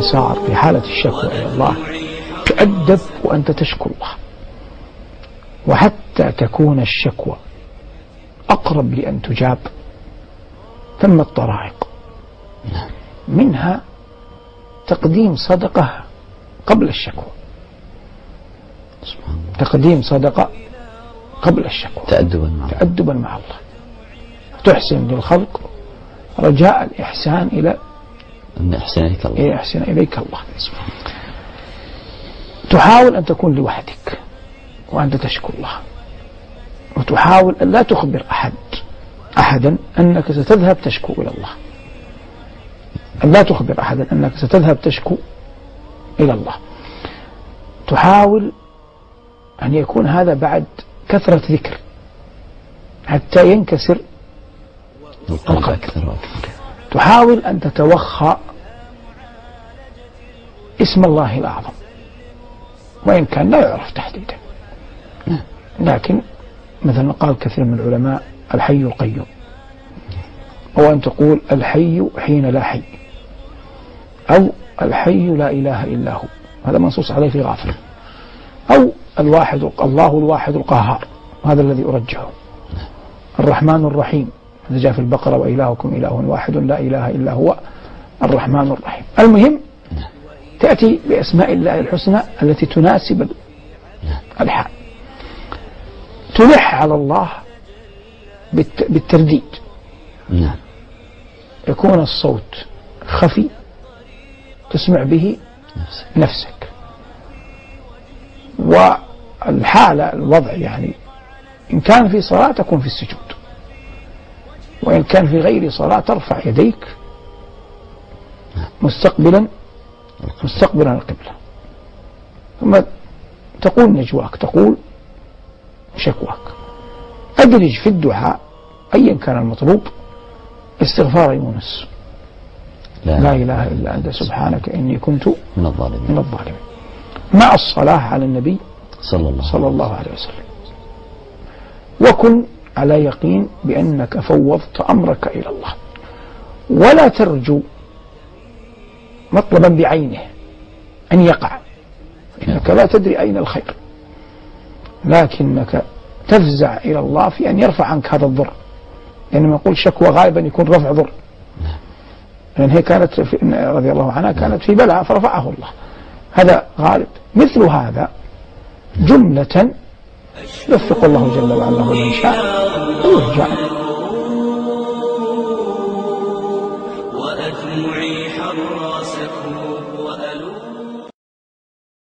انكسار في حالة الشكوى إلى الله تؤدب وأنت تشكو الله. وحتى تكون الشكوى أقرب لأن تجاب ثم الطرائق. منها تقديم صدقة قبل الشكوى. تقديم صدقة قبل الشكوى. تأدبا مع الله. تأدبا مع الله. تحسن للخلق رجاء الإحسان إلى أن أحسن إليك الله. إلى إحسان إليك الله. تحاول أن تكون لوحدك وأنت تشكو الله. وتحاول أن لا تخبر أحد أحدا أنك ستذهب تشكو إلى الله. أن لا تخبر أحدا أنك ستذهب تشكو إلى الله. تحاول أن يكون هذا بعد كثرة ذكر حتى ينكسر القلب. أكثر وأكثر. تحاول أن تتوخى اسم الله الأعظم. وإن كان لا يعرف تحديدا. لكن مثلا قال كثير من العلماء الحي القيوم. أو أن تقول الحي حين لا حي. أو الحي لا إله إلا هو. هذا منصوص عليه في غافر أو الواحد الله الواحد القهار. هذا الذي أرجحه. الرحمن الرحيم. جاء في البقرة وإلهكم إله واحد لا إله إلا هو الرحمن الرحيم. المهم تأتي بأسماء الله الحسنى التي تناسب الحال. تلح على الله بالت- بالترديد. نعم. يكون الصوت خفي تسمع به نفسك. نفسك. والحالة الوضع يعني إن كان في صلاة تكون في السجود. وإن كان في غير صلاة ترفع يديك مستقبلا مستقبلا القبلة. ثم تقول نجواك تقول شكواك. أدرج في الدعاء أيا كان المطلوب استغفار يونس. لا. إله إلا أنت سبحانك إني كنت من الظالمين. من الظالمين. مع الصلاة على النبي صلى الله صلى الله عليه وسلم. وكن على يقين بأنك فوضت أمرك إلى الله. ولا ترجو مطلبا بعينه أن يقع. إنك لا تدري أين الخير. لكنك تفزع إلى الله في أن يرفع عنك هذا الضر. لأنما يقول شكوى غالبا يكون رفع ضر. لأن هي كانت في رضي الله عنها كانت في بلاء فرفعه الله. هذا غالب. مثل هذا جملة يوفق الله جل وعلا من شاء ويرجع وأدمعي وألوم